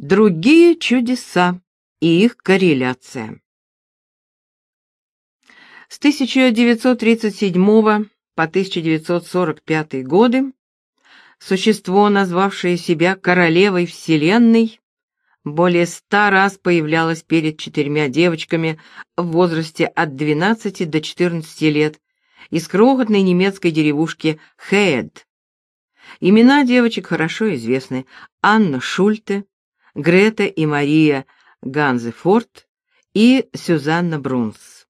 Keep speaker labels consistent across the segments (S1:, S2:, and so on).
S1: Другие чудеса и их корреляция. С 1937 по 1945 годы существо, назвавшее себя королевой Вселенной, более ста раз появлялось перед четырьмя девочками в возрасте от 12 до 14 лет из крохотной немецкой деревушки Хейд. Имена девочек хорошо известны. Анна Шульте, Грета и Мария Ганзефорд и Сюзанна Брунс.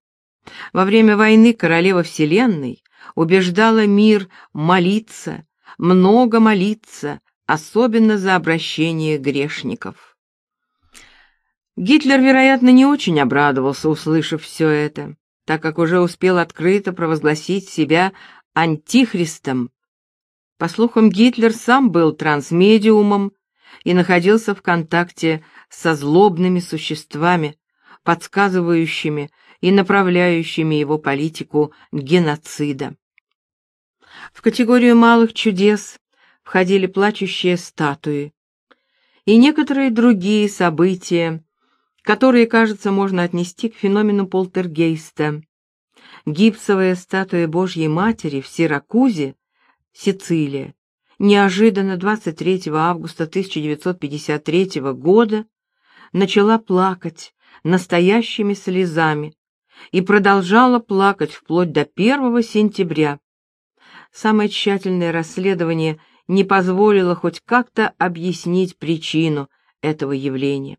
S1: Во время войны королева Вселенной убеждала мир молиться, много молиться, особенно за обращение грешников. Гитлер, вероятно, не очень обрадовался, услышав все это, так как уже успел открыто провозгласить себя антихристом. По слухам, Гитлер сам был трансмедиумом и находился в контакте со злобными существами, подсказывающими и направляющими его политику геноцида. В категорию малых чудес входили плачущие статуи и некоторые другие события, которые, кажется, можно отнести к феномену полтергейста. Гипсовая статуя Божьей Матери в Сиракузе, Сицилия, неожиданно 23 августа 1953 года начала плакать настоящими слезами и продолжала плакать вплоть до 1 сентября. Самое тщательное расследование не позволило хоть как-то объяснить причину этого явления.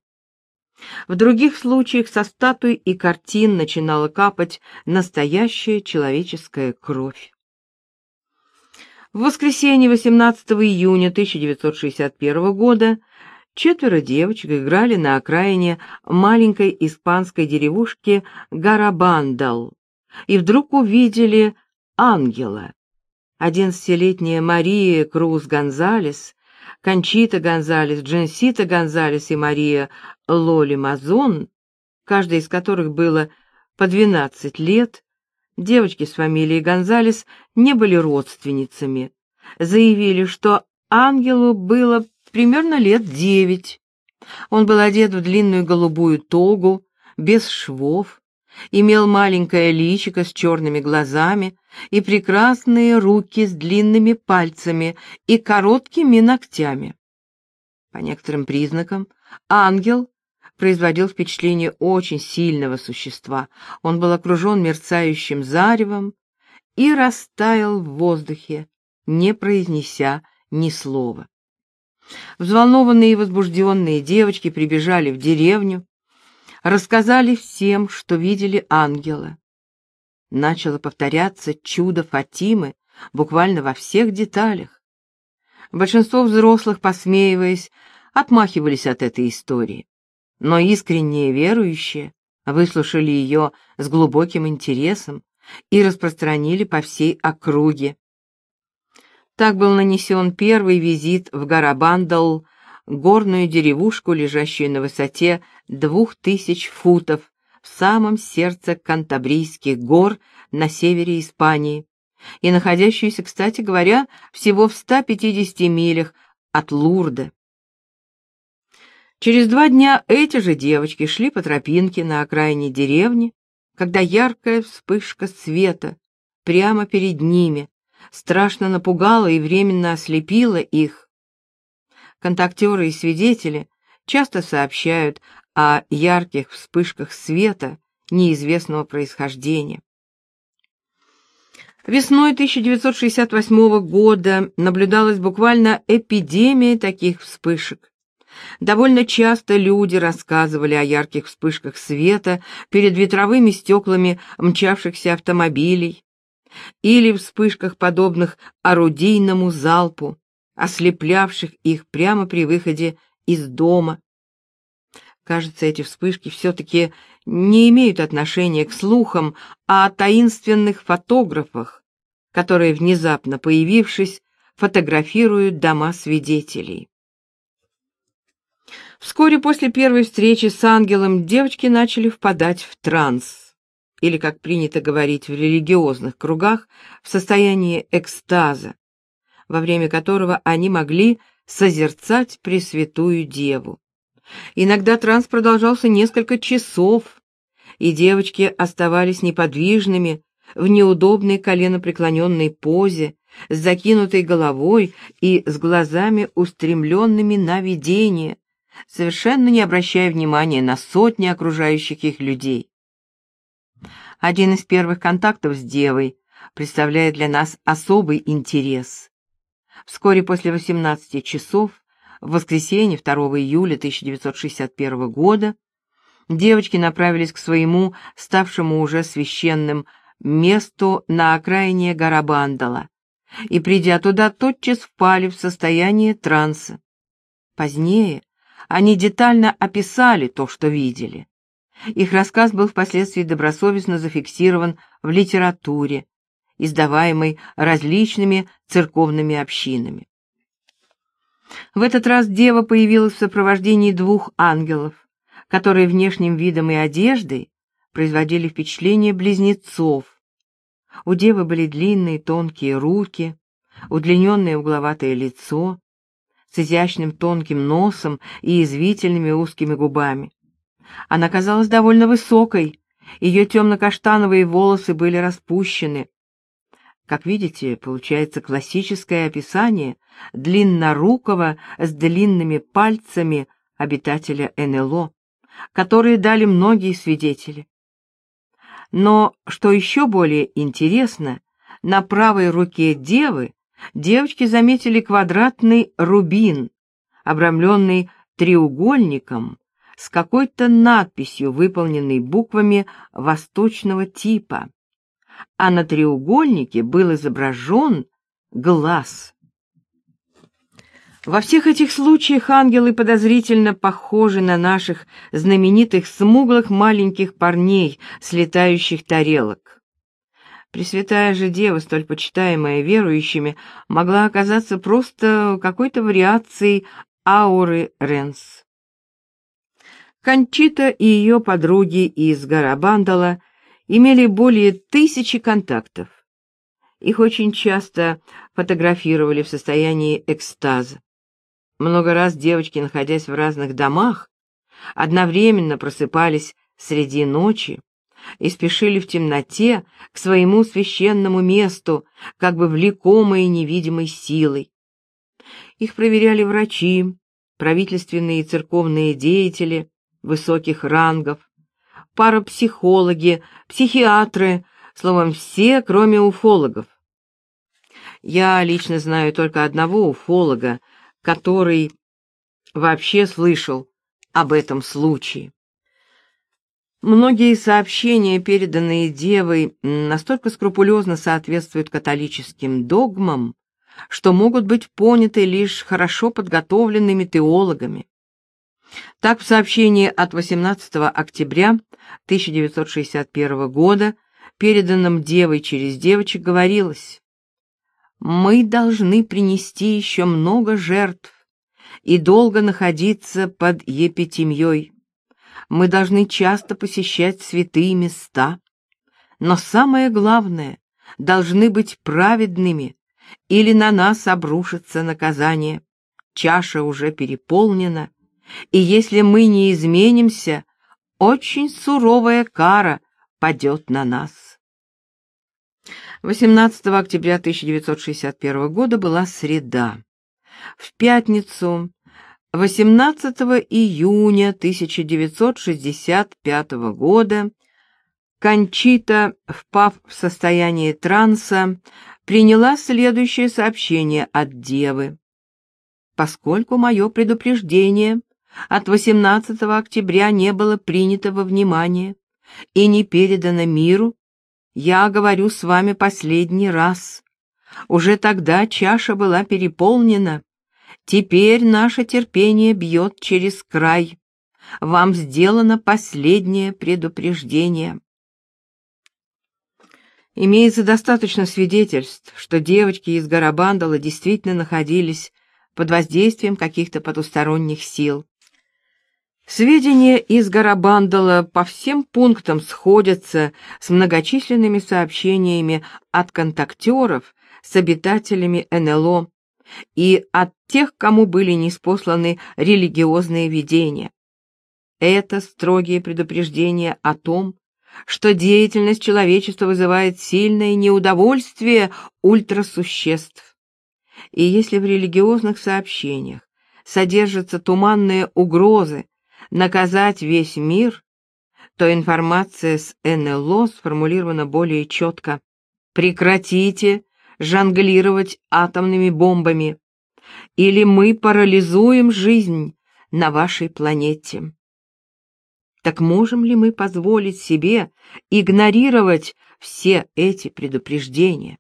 S1: В других случаях со статуй и картин начинала капать настоящая человеческая кровь. В воскресенье 18 июня 1961 года четверо девочек играли на окраине маленькой испанской деревушки Гарабандал и вдруг увидели ангела. Одиннадцатилетняя Мария Круз Гонзалес, Кончита Гонзалес, Дженсита Гонзалес и Мария Лоли Мазон, каждая из которых было по 12 лет, девочки с фамилией Гонзалес не были родственницами. Заявили, что ангелу было примерно лет девять. Он был одет в длинную голубую тогу, без швов, имел маленькое личико с черными глазами и прекрасные руки с длинными пальцами и короткими ногтями. По некоторым признакам ангел производил впечатление очень сильного существа. Он был окружен мерцающим заревом и растаял в воздухе, не произнеся ни слова. Взволнованные и возбужденные девочки прибежали в деревню, рассказали всем, что видели ангела. Начало повторяться чудо Фатимы буквально во всех деталях. Большинство взрослых, посмеиваясь, отмахивались от этой истории но искренние верующие выслушали ее с глубоким интересом и распространили по всей округе. Так был нанесен первый визит в Гарабандал, горную деревушку, лежащую на высоте двух тысяч футов в самом сердце Кантабрийских гор на севере Испании и находящуюся, кстати говоря, всего в 150 милях от Лурда. Через два дня эти же девочки шли по тропинке на окраине деревни, когда яркая вспышка света прямо перед ними страшно напугала и временно ослепила их. Контактеры и свидетели часто сообщают о ярких вспышках света неизвестного происхождения. Весной 1968 года наблюдалась буквально эпидемия таких вспышек. Довольно часто люди рассказывали о ярких вспышках света перед ветровыми стеклами мчавшихся автомобилей или вспышках, подобных орудийному залпу, ослеплявших их прямо при выходе из дома. Кажется, эти вспышки все-таки не имеют отношения к слухам о таинственных фотографах, которые, внезапно появившись, фотографируют дома свидетелей. Вскоре после первой встречи с ангелом девочки начали впадать в транс, или, как принято говорить в религиозных кругах, в состояние экстаза, во время которого они могли созерцать Пресвятую Деву. Иногда транс продолжался несколько часов, и девочки оставались неподвижными в неудобной коленопреклоненной позе, с закинутой головой и с глазами устремленными на видение, совершенно не обращая внимания на сотни окружающих их людей. Один из первых контактов с девой представляет для нас особый интерес. Вскоре после 18 часов, в воскресенье 2 июля 1961 года, девочки направились к своему, ставшему уже священным, месту на окраине Гарабандала, и, придя туда, тотчас впали в состояние транса. Позднее они детально описали то, что видели. Их рассказ был впоследствии добросовестно зафиксирован в литературе, издаваемой различными церковными общинами. В этот раз дева появилась в сопровождении двух ангелов, которые внешним видом и одеждой производили впечатление близнецов. У девы были длинные тонкие руки, удлиненное угловатое лицо, с изящным тонким носом и извительными узкими губами. Она казалась довольно высокой, ее темно-каштановые волосы были распущены. Как видите, получается классическое описание длиннорукого с длинными пальцами обитателя НЛО, которые дали многие свидетели. Но, что еще более интересно, на правой руке девы девочки заметили квадратный рубин, обрамленный треугольником с какой-то надписью, выполненной буквами восточного типа, а на треугольнике был изображен глаз. Во всех этих случаях ангелы подозрительно похожи на наших знаменитых смуглых маленьких парней с летающих тарелок. Пресвятая же Дева, столь почитаемая верующими, могла оказаться просто какой-то вариацией ауры Ренс. Кончита и ее подруги из Гарабандала имели более тысячи контактов. Их очень часто фотографировали в состоянии экстаза. Много раз девочки, находясь в разных домах, одновременно просыпались среди ночи и спешили в темноте к своему священному месту, как бы влекомые невидимой силой. Их проверяли врачи, правительственные и церковные деятели высоких рангов, парапсихологи, психиатры, словом, все, кроме уфологов. Я лично знаю только одного уфолога, который вообще слышал об этом случае. Многие сообщения, переданные девой, настолько скрупулезно соответствуют католическим догмам, что могут быть поняты лишь хорошо подготовленными теологами. Так в сообщении от 18 октября 1961 года, переданном девой через девочек, говорилось «Мы должны принести еще много жертв и долго находиться под епитемьей» мы должны часто посещать святые места, но самое главное, должны быть праведными, или на нас обрушится наказание. Чаша уже переполнена, и если мы не изменимся, очень суровая кара падет на нас. 18 октября 1961 года была среда. В пятницу 18 июня 1965 года Кончита, впав в состояние транса, приняла следующее сообщение от девы. Поскольку мое предупреждение от 18 октября не было принято во внимание и не передано миру, я говорю с вами последний раз. Уже тогда чаша была переполнена, Теперь наше терпение бьет через край. Вам сделано последнее предупреждение. Имеется достаточно свидетельств, что девочки из Гарабандала действительно находились под воздействием каких-то потусторонних сил. Сведения из Гарабандала по всем пунктам сходятся с многочисленными сообщениями от контактеров с обитателями НЛО и от тех, кому были неспосланы религиозные видения. Это строгие предупреждения о том, что деятельность человечества вызывает сильное неудовольствие ультрасуществ. И если в религиозных сообщениях содержатся туманные угрозы наказать весь мир, то информация с НЛО сформулирована более четко. Прекратите жонглировать атомными бомбами, или мы парализуем жизнь на вашей планете. Так можем ли мы позволить себе игнорировать все эти предупреждения?